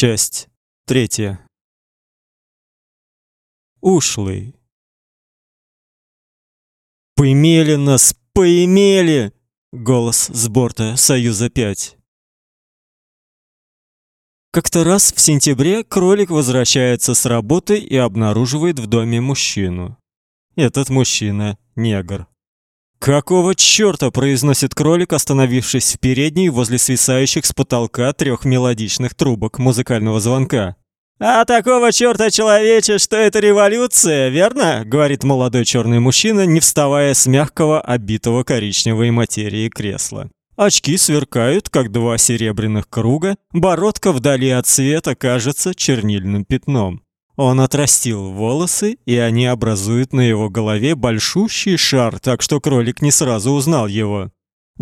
Часть третья. Ушлый. Поимели нас, поимели! Голос с борта Союза-5. Как-то раз в сентябре кролик возвращается с работы и обнаруживает в доме мужчину. Этот мужчина негр. Какого чёрта произносит кролик, остановившись в передней возле свисающих с потолка трех мелодичных трубок музыкального звонка? А такого чёрта, человече, что это революция, верно? говорит молодой чёрный мужчина, не вставая с мягкого, обитого коричневой материи кресла. Очки сверкают, как два серебряных круга, бородка вдали от света кажется чернильным пятном. Он отрастил волосы, и они образуют на его голове большущий шар, так что кролик не сразу узнал его.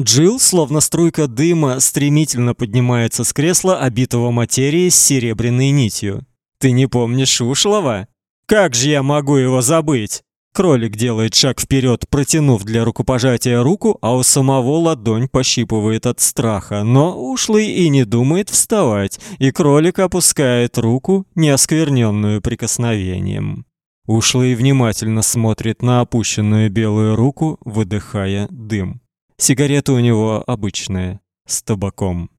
Джилл, словно струйка дыма, стремительно поднимается с кресла, обитого материей с серебряной нитью. Ты не помнишь Ушлова? Как же я могу его забыть? Кролик делает шаг вперед, протянув для рукопожатия руку, а у самого ладонь пощипывает от страха. Но ушлый и не думает вставать, и кролик опускает руку, не оскверненную прикосновением. Ушлый внимательно смотрит на опущенную белую руку, выдыхая дым. Сигарета у него обычная, с табаком.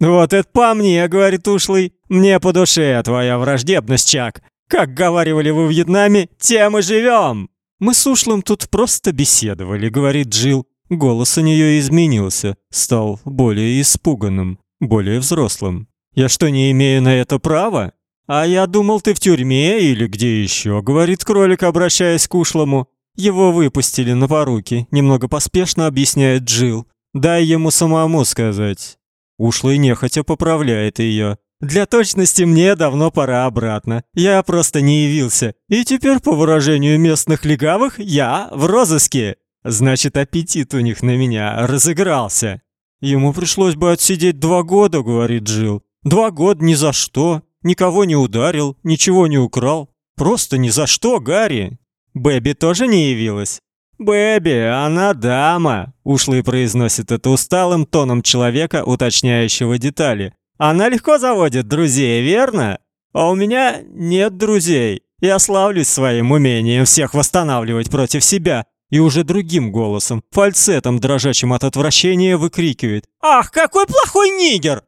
«Вот это по мне», — говорит ушлый. «Мне по душе твоя враждебность, Чак. Как говаривали во Вьетнаме, тем и живем!» Мы с ушлым тут просто беседовали, говорит Джил. Голос у нее изменился, стал более испуганным, более взрослым. Я что, не имею на это права? А я думал, ты в тюрьме или где еще, говорит кролик, обращаясь к ушлому. Его выпустили на поруки, немного поспешно объясняет Джил. Дай ему самому сказать. Ушлый нехотя поправляет ее. Для точности мне давно пора обратно. Я просто не явился. И теперь, по выражению местных легавых, я в розыске. Значит, аппетит у них на меня разыгрался. Ему пришлось бы отсидеть два года, говорит Джил. Два года ни за что. Никого не ударил, ничего не украл. Просто ни за что, Гарри. Бэби тоже не явилась. «Бэби, она дама», — ушлый произносит это усталым тоном человека, уточняющего детали. Она легко заводит друзей, верно? А у меня нет друзей. Я славлюсь своим умением всех восстанавливать против себя. И уже другим голосом, фальцетом, дрожащим от отвращения, выкрикивает. «Ах, какой плохой нигер!»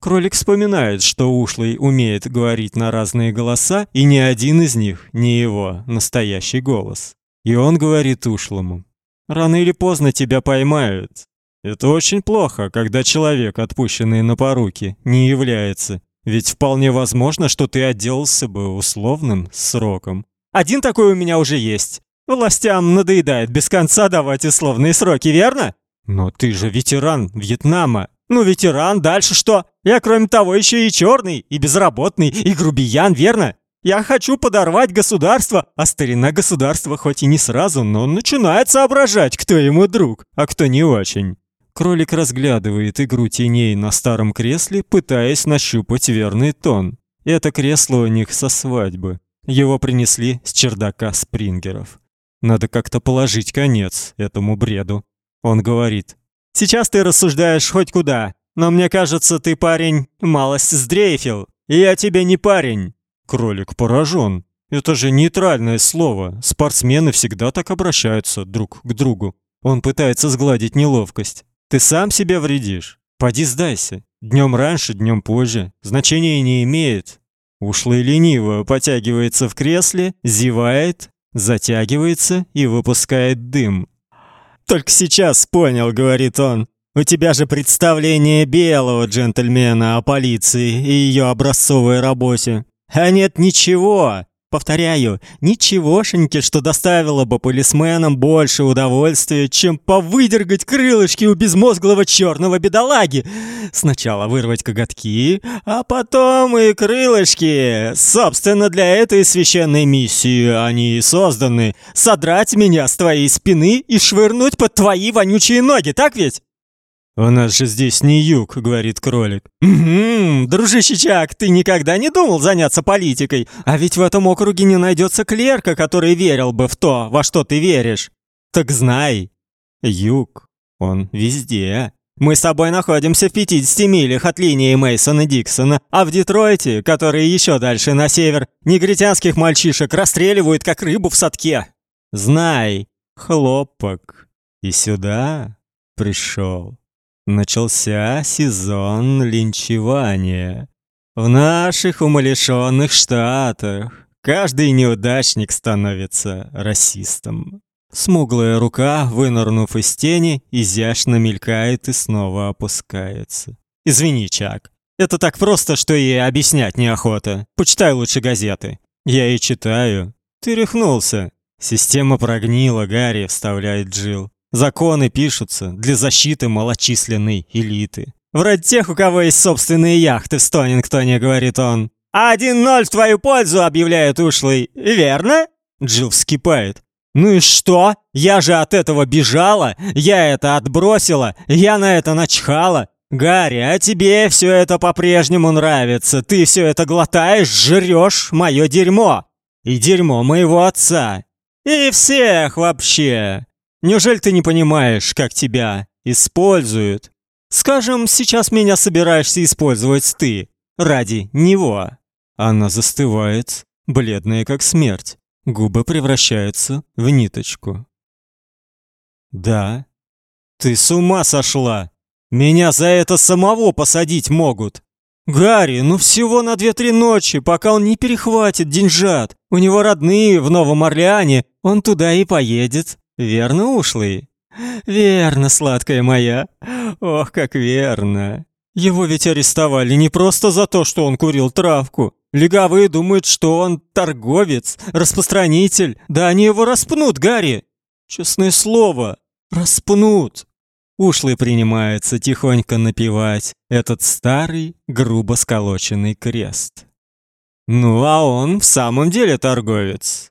Кролик вспоминает, что ушлый умеет говорить на разные голоса, и ни один из них не его настоящий голос. И он говорит ушлому. «Рано или поздно тебя поймают. Это очень плохо, когда человек, отпущенный на поруки, не является. Ведь вполне возможно, что ты отделался бы условным сроком. Один такой у меня уже есть. Властям надоедает без конца давать условные сроки, верно? Но ты же ветеран Вьетнама. Ну, ветеран, дальше что? Я, кроме того, еще и черный, и безработный, и грубиян, верно? Я хочу подорвать государство, а старина государства хоть и не сразу, но начинает соображать, кто ему друг, а кто не очень. Кролик разглядывает игру теней на старом кресле, пытаясь нащупать верный тон. Это кресло у них со свадьбы. Его принесли с чердака Спрингеров. Надо как-то положить конец этому бреду. Он говорит: "Сейчас ты рассуждаешь хоть куда, но мне кажется, ты парень малость сдрейфил. Я тебе не парень". Кролик поражен. Это же нейтральное слово. Спортсмены всегда так обращаются друг к другу. Он пытается сгладить неловкость. Ты сам себе вредишь. Поди сдайся. Днем раньше, днем позже. Значения не имеет. Ушлый лениво потягивается в кресле, зевает, затягивается и выпускает дым. «Только сейчас понял», — говорит он. «У тебя же представление белого джентльмена о полиции и ее образцовой работе. А нет ничего. Повторяю, ничегошеньки, что доставило бы полисменам больше удовольствия, чем повыдергать крылышки у безмозглого черного бедолаги. Сначала вырвать коготки, а потом и крылышки. Собственно, для этой священной миссии они и созданы. Содрать меня с твоей спины и швырнуть под твои вонючие ноги, так ведь? «У нас же здесь не юг», — говорит кролик. «Угу, дружище Чак, ты никогда не думал заняться политикой? А ведь в этом округе не найдется клерка, который верил бы в то, во что ты веришь. Так знай, юг, он везде. Мы с тобой находимся в 50 милях от линии Мейсона Диксона, а в Детройте, который еще дальше на север, негритянских мальчишек расстреливают как рыбу в садке. Знай, хлопок. И сюда пришел. Начался сезон линчевания. В наших умалишенных штатах каждый неудачник становится расистом. Смуглая рука, вынырнув из тени, изящно мелькает и снова опускается. Извини, Чак. Это так просто, что и объяснять неохота. Почитай лучше газеты. Я и читаю. Ты рехнулся. Система прогнила, Гарри, вставляет Джил. Законы пишутся для защиты малочисленной элиты. Вроде тех, у кого есть собственные яхты в Стонингтоне, говорит он. «Один ноль в твою пользу», — объявляет ушлый. «Верно?» Джилл вскипает. «Ну и что? Я же от этого бежала, я это отбросила, я на это начхала. Гарри, а тебе все это по-прежнему нравится, ты все это глотаешь, жрешь мое дерьмо. И дерьмо моего отца. И всех вообще. Неужели ты не понимаешь, как тебя используют? Скажем, сейчас меня собираешься использовать ты ради него». Она застывает, бледная как смерть. Губы превращаются в ниточку. Да. Ты с ума сошла? Меня за это самого посадить могут. Гарри, ну всего на две-три ночи, пока он не перехватит деньжат. У него родные в Новом Орлеане, он туда и поедет. Верно, ушлый? Верно, сладкая моя. Ох, как верно. Его ведь арестовали не просто за то, что он курил травку. Легавые думают, что он торговец, распространитель. Да они его распнут, Гарри. Честное слово, распнут. Ушлый принимается тихонько напевать этот старый, грубо сколоченный крест. Ну, а он в самом деле торговец.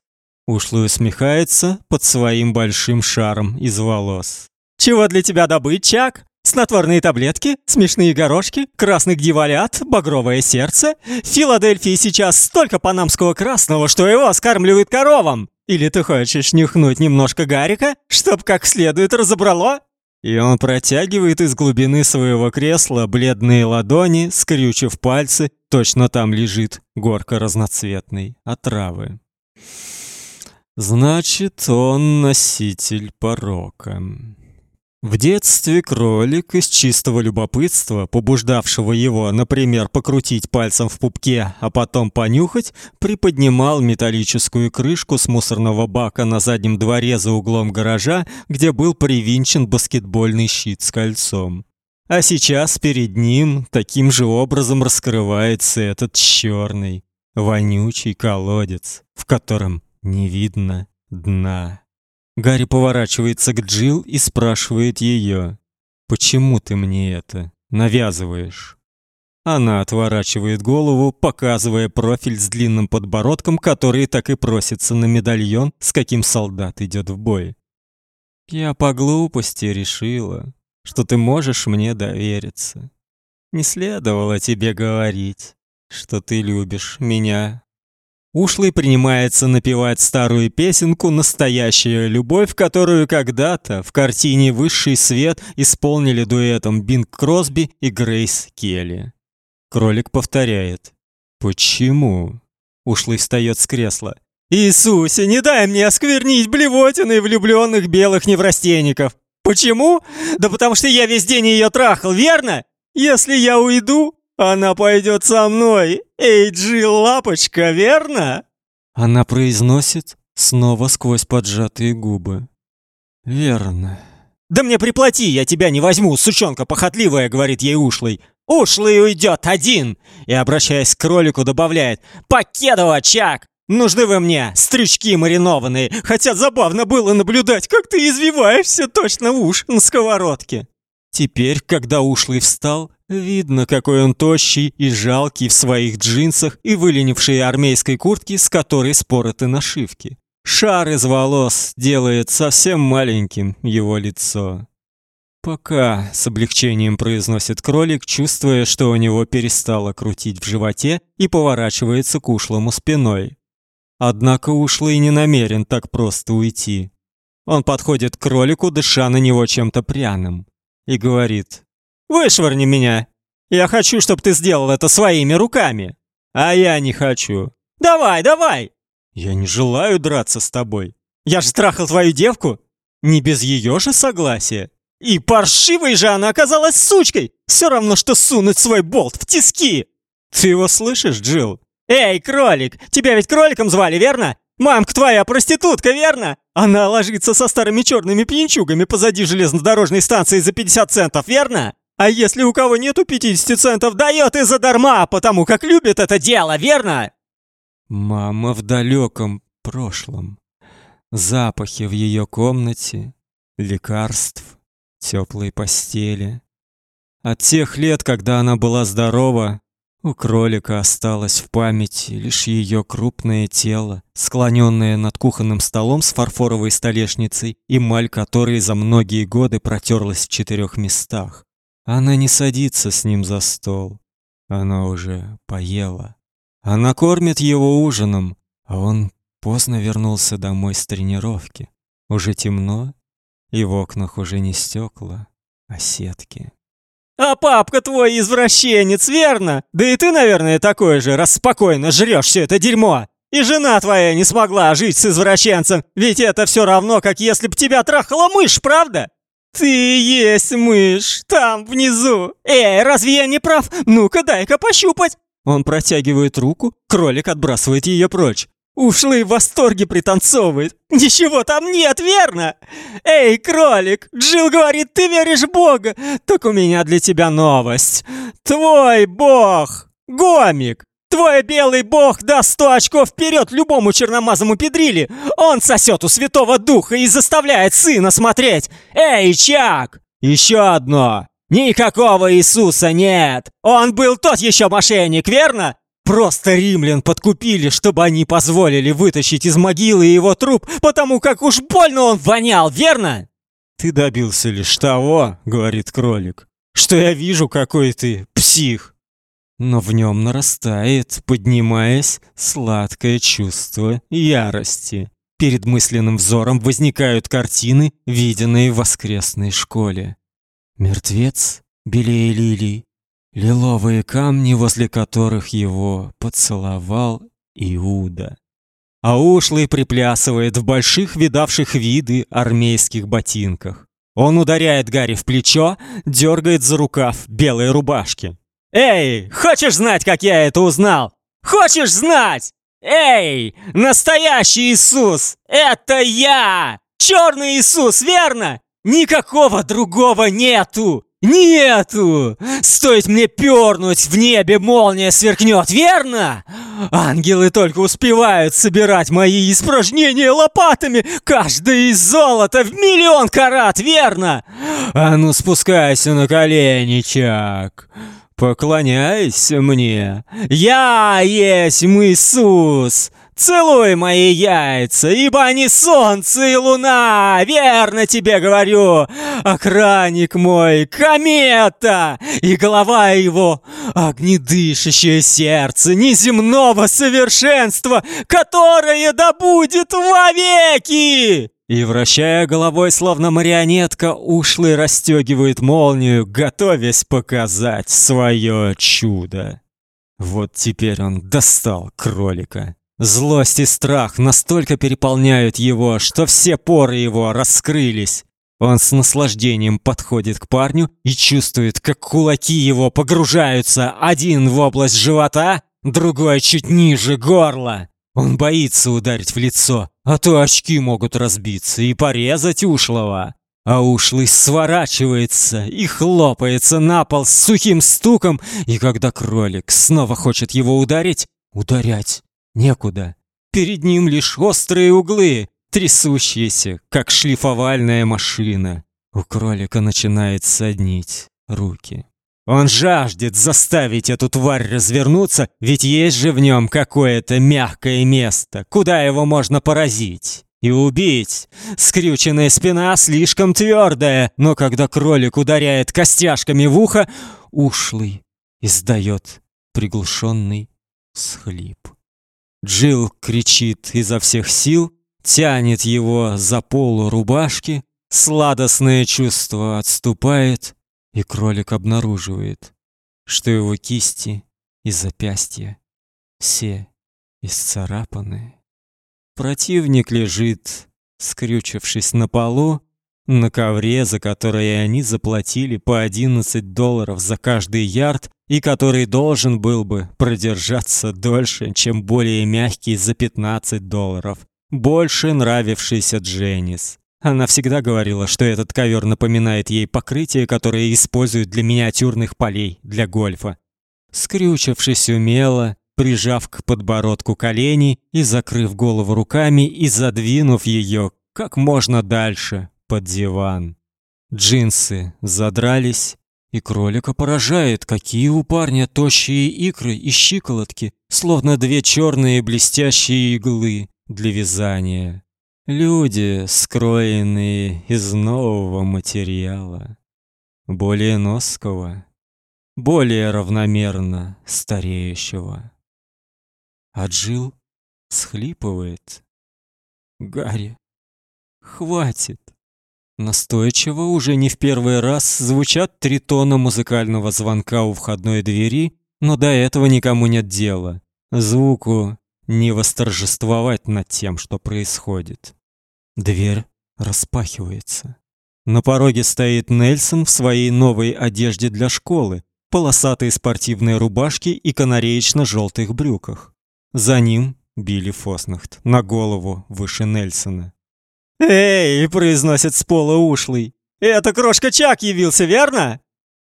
Ушлый усмехается под своим большим шаром из волос. Чего для тебя добыть, Чак? Снотворные таблетки, смешные горошки, красный дьяволят, багровое сердце. В Филадельфии сейчас столько панамского красного, что его скармливают коровам. Или ты хочешь нюхнуть немножко гарика, чтоб как следует разобрало? И он протягивает из глубины своего кресла бледные ладони, скрючив пальцы, точно там лежит горка разноцветной отравы. Значит, он носитель порока. В детстве кролик из чистого любопытства, побуждавшего его, например, покрутить пальцем в пупке, а потом понюхать, приподнимал металлическую крышку с мусорного бака на заднем дворе за углом гаража, где был привинчен баскетбольный щит с кольцом. А сейчас перед ним таким же образом раскрывается этот черный, вонючий колодец, в котором не видно дна. Гарри поворачивается к Джил и спрашивает ее: "Почему ты мне это навязываешь?" Она отворачивает голову, показывая профиль с длинным подбородком, который так и просится на медальон, с каким солдат идет в бой. Я по глупости решила, что ты можешь мне довериться. Не следовало тебе говорить, что ты любишь меня Ушлый принимается напевать старую песенку «Настоящая любовь», которую когда-то в картине «Высший свет» исполнили дуэтом Бинг Кросби и Грейс Келли. Кролик повторяет. «Почему?» Ушлый встает с кресла. «Иисусе, не дай мне осквернить блевотиной влюбленных белых неврастенников! Почему? Да потому что я весь день ее трахал, верно? Если я уйду, она пойдет со мной. Эй, Джилл, лапочка, верно? Она произносит снова сквозь поджатые губы. Верно. Да мне приплати, я тебя не возьму, сучонка похотливая, говорит ей ушлый. Ушлый уйдет один. И обращаясь к кролику добавляет: "Покедово, Чак, Нужны вы мне, стрючки маринованные, хотя забавно было наблюдать, как ты извиваешься точно уж на сковородке. Теперь, когда ушлый встал, видно, какой он тощий и жалкий в своих джинсах и выленившей армейской куртке, с которой спороты нашивки. Шар из волос делает совсем маленьким его лицо. Пока с облегчением произносит кролик, чувствуя, что у него перестало крутить в животе и поворачивается к ушлому спиной. Однако ушлый не намерен так просто уйти. Он подходит к кролику, дыша на него чем-то пряным и говорит Вышвырни меня. Я хочу, чтобы ты сделал это своими руками. А я не хочу. Давай, давай. Я не желаю драться с тобой. Я же трахал твою девку. Не без ее же согласия. И паршивой же она оказалась сучкой. Все равно, что сунуть свой болт в тиски. Ты его слышишь, Джилл? Эй, кролик, тебя ведь кроликом звали, верно? Мамка твоя проститутка, верно? Она ложится со старыми черными пьянчугами позади железнодорожной станции за 50 центов, верно? А если у кого нету 50 центов, дает и задарма, потому как любит это дело, верно? Мама в далеком прошлом. Запахи в ее комнате, лекарств, теплой постели. От тех лет, когда она была здорова, у кролика осталось в памяти лишь ее крупное тело, склоненное над кухонным столом с фарфоровой столешницей, эмаль которой за многие годы протерлась в четырех местах. Она не садится с ним за стол. Она уже поела. Она кормит его ужином, а он поздно вернулся домой с тренировки. Уже темно, и в окнах уже не стекла, а сетки. А папка твой извращенец, верно? Да и ты, наверное, такой же, раз спокойно жрешь все это дерьмо. И жена твоя не смогла жить с извращенцем, ведь это все равно, как если б тебя трахала мышь, правда? Ты есть мышь, там внизу. Эй, разве я не прав? Ну-ка, дай-ка пощупать. Он протягивает руку, кролик отбрасывает ее прочь. Ушлый в восторге пританцовывает. Ничего там нет, верно? Эй, кролик, Джилл говорит, ты веришь в Бога. Так у меня для тебя новость. Твой бог, Гомик, твой белый бог даст сто очков вперед любому черномазому педрили. Он сосет у Святого Духа и заставляет сына смотреть. Эй, Чак, еще одно. Никакого Иисуса нет. Он был тот еще мошенник, верно? Просто римлян подкупили, чтобы они позволили вытащить из могилы его труп, потому как уж больно он вонял, верно? Ты добился лишь того, говорит кролик, что я вижу, какой ты псих. Но в нем нарастает, поднимаясь, сладкое чувство ярости. Перед мысленным взором возникают картины, виденные в воскресной школе. Мертвец белее лилий, лиловые камни, возле которых его поцеловал Иуда. А ушлый приплясывает в больших видавших виды армейских ботинках. Он ударяет Гарри в плечо, дергает за рукав белой рубашки. «Эй, хочешь знать, как я это узнал? Хочешь знать? Эй, настоящий Иисус! Это я! Черный Иисус, верно? Никакого другого нету! Нету! Стоит мне пернуть, в небе молния сверкнет, верно? Ангелы только успевают собирать мои испражнения лопатами, каждое из золота в миллион карат, верно? А ну спускайся на колени, Чак. Поклоняйся мне. Я есть Иисус. Целуй мои яйца, ибо они солнце и луна, верно тебе говорю. Охранник мой, комета, и голова его, огнедышащее сердце неземного совершенства, которое да будет вовеки. И, вращая головой, словно марионетка, ушлый расстегивает молнию, готовясь показать свое чудо. Вот теперь он достал кролика. Злость и страх настолько переполняют его, что все поры его раскрылись. Он с наслаждением подходит к парню и чувствует, как кулаки его погружаются один в область живота, другой чуть ниже горла. Он боится ударить в лицо, а то очки могут разбиться и порезать ушлого. А ушлый сворачивается и хлопается на пол с сухим стуком, и когда кролик снова хочет его ударить, ударять Некуда. Перед ним лишь острые углы, трясущиеся, как шлифовальная машина. У кролика начинает соднить руки. Он жаждет заставить эту тварь развернуться, ведь есть же в нем какое-то мягкое место, куда его можно поразить и убить. Скрюченная спина слишком твердая, но когда кролик ударяет костяшками в ухо, ушлый издает приглушенный схлип. Джилл кричит изо всех сил, тянет его за полу рубашки, сладостное чувство отступает, И кролик обнаруживает, что его кисти и запястья все исцарапаны. Противник лежит, скрючившись на полу, на ковре, за который они заплатили по 11 долларов за каждый ярд, и который должен был бы продержаться дольше, чем более мягкий за 15 долларов, больше нравившийся Дженнис. Она всегда говорила, что этот ковер напоминает ей покрытие, которое используют для миниатюрных полей для гольфа. Скрючившись умело, прижав к подбородку колени и закрыв голову руками и задвинув ее как можно дальше под диван. Джинсы задрались, и кролика поражает, какие у парня тощие икры и щиколотки, словно две черные блестящие иглы для вязания. Люди, скроенные из нового материала, более ноского, более равномерно стареющего. А Джил схлипывает. Гарри, хватит. Настойчиво уже не в первый раз звучат три тона музыкального звонка у входной двери, но до этого никому нет дела. Звуку не восторжествовать над тем, что происходит. Дверь распахивается. На пороге стоит Нельсон в своей новой одежде для школы, полосатой спортивной рубашке и канареечно желтых брюках. За ним Билли Фоснахт на голову выше Нельсона. «Эй!» — произносит с пола ушлый. «Это крошка Чак явился, верно?»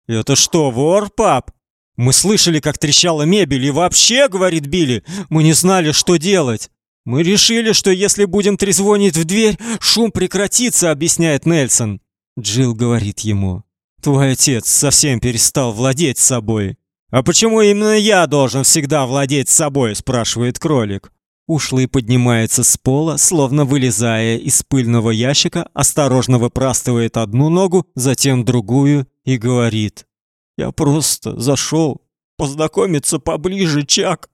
«Это что, вор, пап?» «Мы слышали, как трещала мебель, и вообще, — говорит Билли, — мы не знали, что делать. Мы решили, что если будем трезвонить в дверь, шум прекратится», — объясняет Нельсон. Джилл говорит ему. «Твой отец совсем перестал владеть собой». «А почему именно я должен всегда владеть собой?» — спрашивает кролик. Ушлый поднимается с пола, словно вылезая из пыльного ящика, осторожно выпрастывает одну ногу, затем другую и говорит: "Я просто зашел познакомиться поближе, Чак.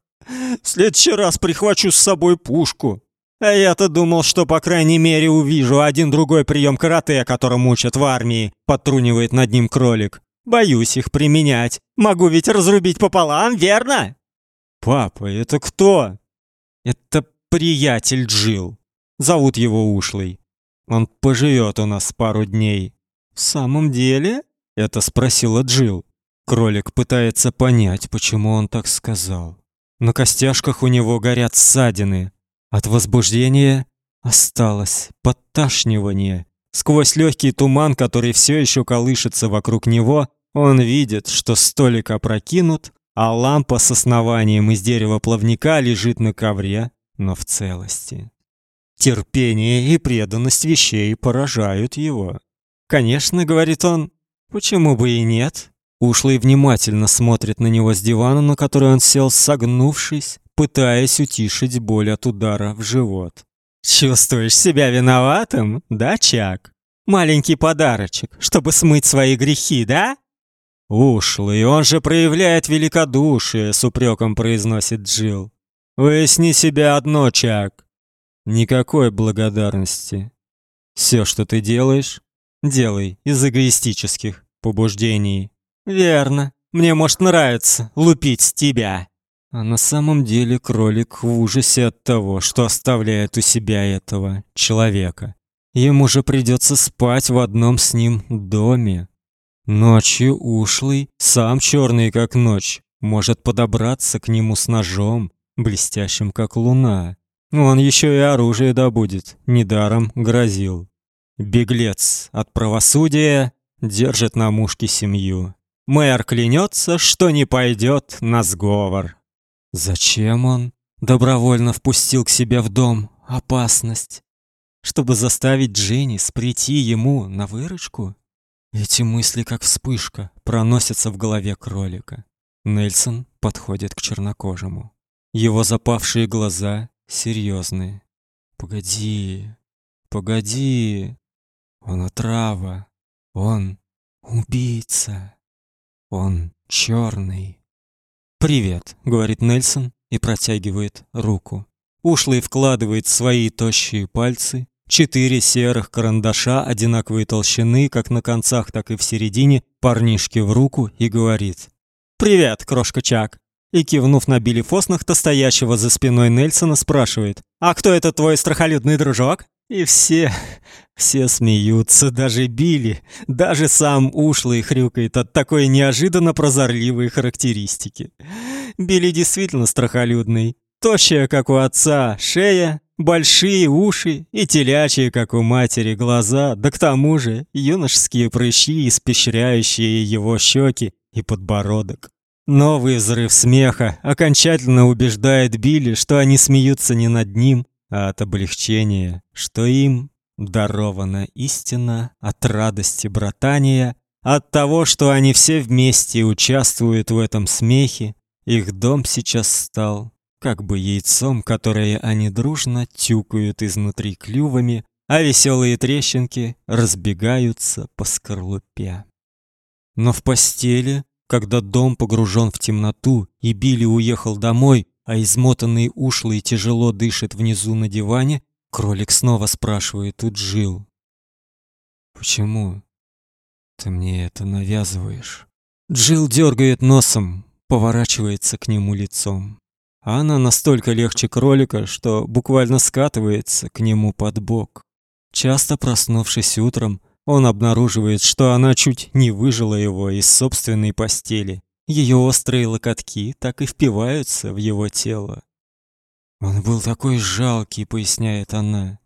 В следующий раз прихвачу с собой пушку. А я-то думал, что по крайней мере увижу один другой прием карате, которым учат в армии", подтрунивает над ним кролик. "Боюсь их применять. Могу ведь разрубить пополам, верно?" "Папа, это кто?" Это приятель Джил. Зовут его Ушлый. Он поживет у нас пару дней. В самом деле? Это спросила Джил. Кролик пытается понять, почему он так сказал. На костяшках у него горят ссадины. От возбуждения осталось подташнивание. Сквозь легкий туман, который все еще колышется вокруг него, он видит, что столик опрокинут, а лампа с основанием из дерева плавника лежит на ковре, но в целости. Терпение и преданность вещей поражают его. Конечно, говорит он, почему бы и нет? Ушлый внимательно смотрит на него с дивана, на который он сел, согнувшись, пытаясь утишить боль от удара в живот. Чувствуешь себя виноватым, да, Чак? Маленький подарочек, чтобы смыть свои грехи, да? «Ушлый, он же проявляет великодушие», — с упреком произносит Джилл. «Выясни себя одно, Чак. Никакой благодарности. Все, что ты делаешь, делай из эгоистических побуждений». «Верно. Мне, может, нравится лупить тебя». А на самом деле кролик в ужасе от того, что оставляет у себя этого человека. Ему же придется спать в одном с ним доме. Ночью ушлый, сам черный как ночь, может подобраться к нему с ножом, блестящим как луна. Он еще и оружие добудет, недаром грозил. Беглец от правосудия держит на мушке семью. Мэр клянется, что не пойдет на сговор. Зачем он добровольно впустил к себе в дом опасность, чтобы заставить Дженни прийти ему на выручку? Эти мысли, как вспышка, проносятся в голове кролика. Нельсон подходит к чернокожему. Его запавшие глаза серьезные. Погоди, погоди. Он отрава. Он убийца. Он черный. Привет, говорит Нельсон и протягивает руку. Ушлый вкладывает свои тощие пальцы Четыре серых карандаша одинаковой толщины, как на концах, так и в середине, парнишке в руку и говорит: "Привет, крошка Чак". И кивнув на Билли Фоснахта, стоящего за спиной Нельсона, спрашивает: "А кто это твой страхолюдный дружок?" И все, все смеются, даже Билли, даже сам ушлый хрюкает от такой неожиданно прозорливой характеристики. Билли действительно страхолюдный, тощая, как у отца, шея, большие уши и телячьи, как у матери, глаза, да к тому же юношеские прыщи, испещряющие его щеки и подбородок. Новый взрыв смеха окончательно убеждает Билли, что они смеются не над ним, а от облегчения, что им дарована истина от радости братания, от того, что они все вместе участвуют в этом смехе. Их дом сейчас стал как бы яйцом, которое они дружно тюкают изнутри клювами, а веселые трещинки разбегаются по скорлупе. Но в постели, когда дом погружен в темноту и Билли уехал домой, а измотанный ушлый тяжело дышит внизу на диване, кролик снова спрашивает у Джил: "Почему ты мне это навязываешь?" Джил дергает носом, поворачивается к нему лицом. А она настолько легче кролика, что буквально скатывается к нему под бок. Часто проснувшись утром, он обнаруживает, что она чуть не выжила его из собственной постели. Ее острые локотки так и впиваются в его тело. Он был такой жалкий, поясняет она.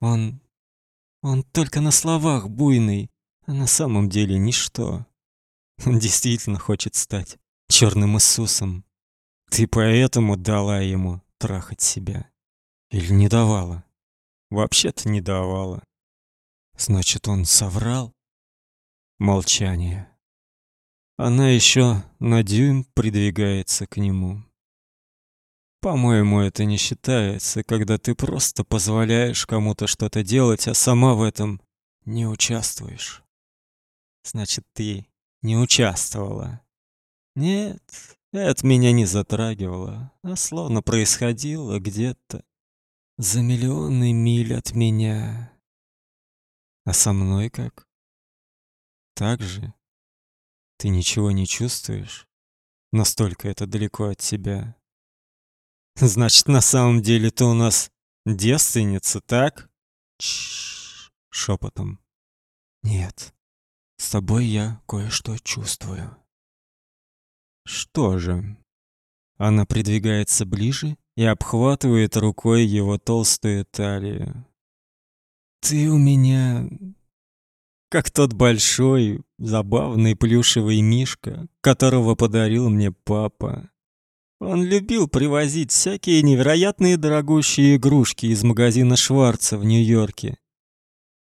Он он только на словах буйный, а на самом деле ничто. Он действительно хочет стать черным Иисусом. Ты поэтому дала ему трахать себя или не давала? Вообще-то не давала. Значит, он соврал? Молчание. Она еще на дюйм придвигается к нему. По-моему, это не считается, когда ты просто позволяешь кому-то что-то делать, а сама в этом не участвуешь. Значит, ты не участвовала. Нет, это меня не затрагивало, а словно происходило где-то за миллионы миль от меня. А со мной как? Так же? Ты ничего не чувствуешь? Настолько это далеко от тебя. Значит, на самом деле ты у нас девственница, так? Чш, шепотом. Нет. С тобой я кое-что чувствую. Что же? Она придвигается ближе и обхватывает рукой его толстую талию. Ты у меня как тот большой, забавный плюшевый мишка, которого подарил мне папа. Он любил привозить всякие невероятные дорогущие игрушки из магазина Шварца в Нью-Йорке.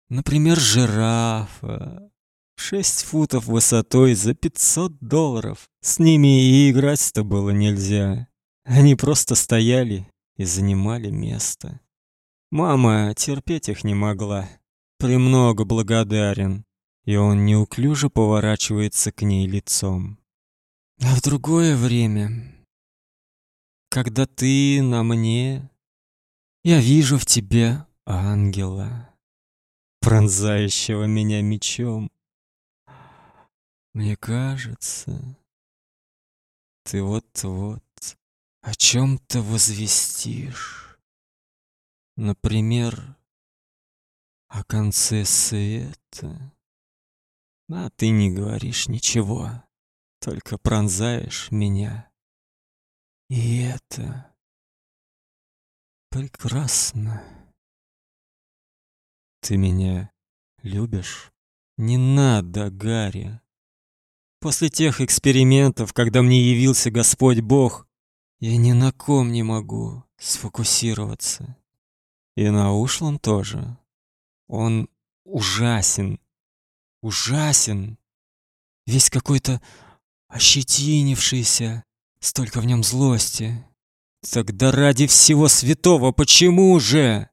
Например, жирафа. Шесть футов высотой за 500 долларов. С ними и играть-то было нельзя. Они просто стояли и занимали место. Мама терпеть их не могла премного благодарен. И он неуклюже поворачивается к ней лицом. А в другое время, когда ты на мне, я вижу в тебе ангела, пронзающего меня мечом. Мне кажется, ты вот-вот о чем то возвестишь. Например, о конце света. А ты не говоришь ничего, только пронзаешь меня. И это прекрасно. Ты меня любишь? Не надо, Гарри. После тех экспериментов, когда мне явился Господь Бог, я ни на ком не могу сфокусироваться. И на ушлом тоже. Он ужасен. Ужасен. Весь какой-то ощетинившийся. Столько в нем злости. Тогда ради всего святого, почему же?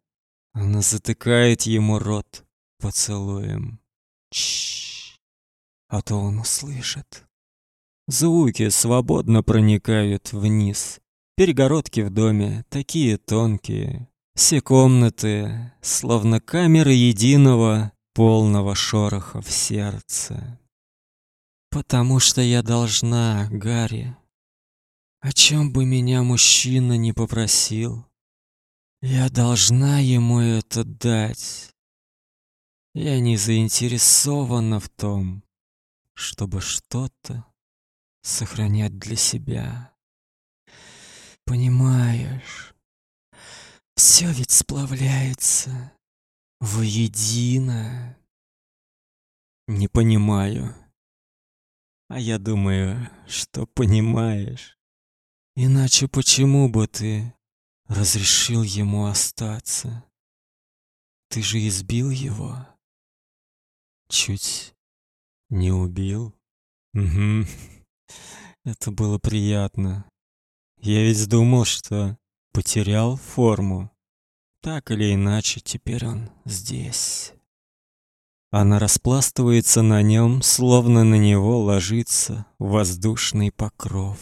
Она затыкает ему рот поцелуем. Чш. А то он услышит. Звуки свободно проникают вниз. Перегородки в доме такие тонкие, Все комнаты, словно камеры единого, полного шороха в сердце. Потому что я должна, Гарри. О чем бы меня мужчина не попросил, я должна ему это дать. Я не заинтересована в том, чтобы что-то сохранять для себя. Понимаешь, все ведь сплавляется воедино. Не понимаю. А я думаю, что понимаешь. Иначе почему бы ты разрешил ему остаться? Ты же избил его. Чуть не убил. Угу. Это было приятно. Я ведь думал, что потерял форму. Так или иначе, теперь он здесь. Она распластывается на нем, словно на него ложится воздушный покров.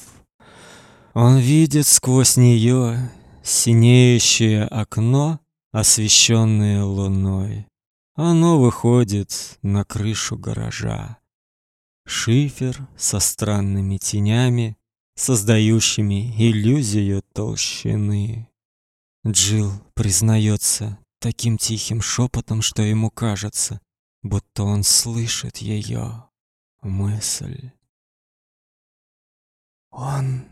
Он видит сквозь нее синеющее окно, освещенное луной. Оно выходит на крышу гаража. Шифер со странными тенями, создающими иллюзию толщины. Джил признается таким тихим шепотом, что ему кажется, будто он слышит ее мысль. Он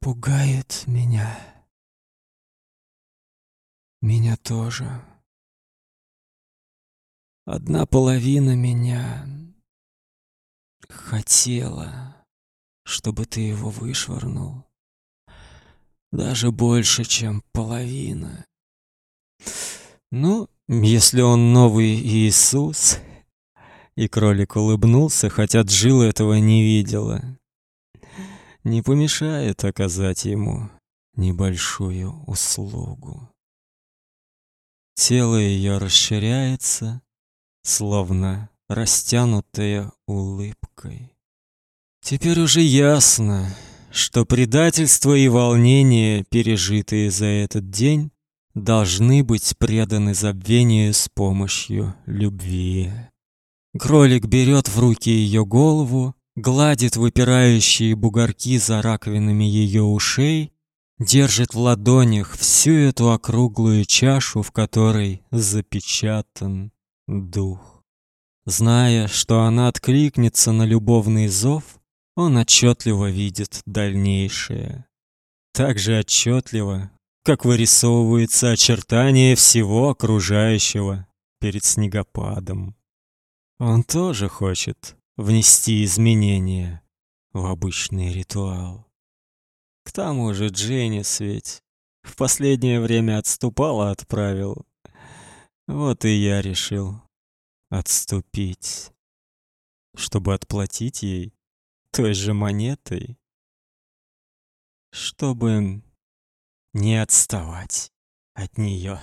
пугает меня. Меня тоже. Одна половина меня хотела, чтобы ты его вышвырнул. Даже больше, чем половина. Ну, если он новый Иисус... И кролик улыбнулся, хотя Джилл этого не видела. Не помешает оказать ему небольшую услугу. Тело ее расширяется, словно растянутое улыбкой. Теперь уже ясно, что предательство и волнение, пережитые за этот день, должны быть преданы забвению с помощью любви. Кролик берет в руки ее голову, гладит выпирающие бугорки за раковинами ее ушей, держит в ладонях всю эту округлую чашу, в которой запечатан дух. Зная, что она откликнется на любовный зов, он отчетливо видит дальнейшее. Так же отчетливо, как вырисовывается очертание всего окружающего перед снегопадом. Он тоже хочет внести изменения в обычный ритуал. К тому же Дженнис ведь в последнее время отступала от правил. Вот и я решил отступить, чтобы отплатить ей той же монетой, чтобы не отставать от нее.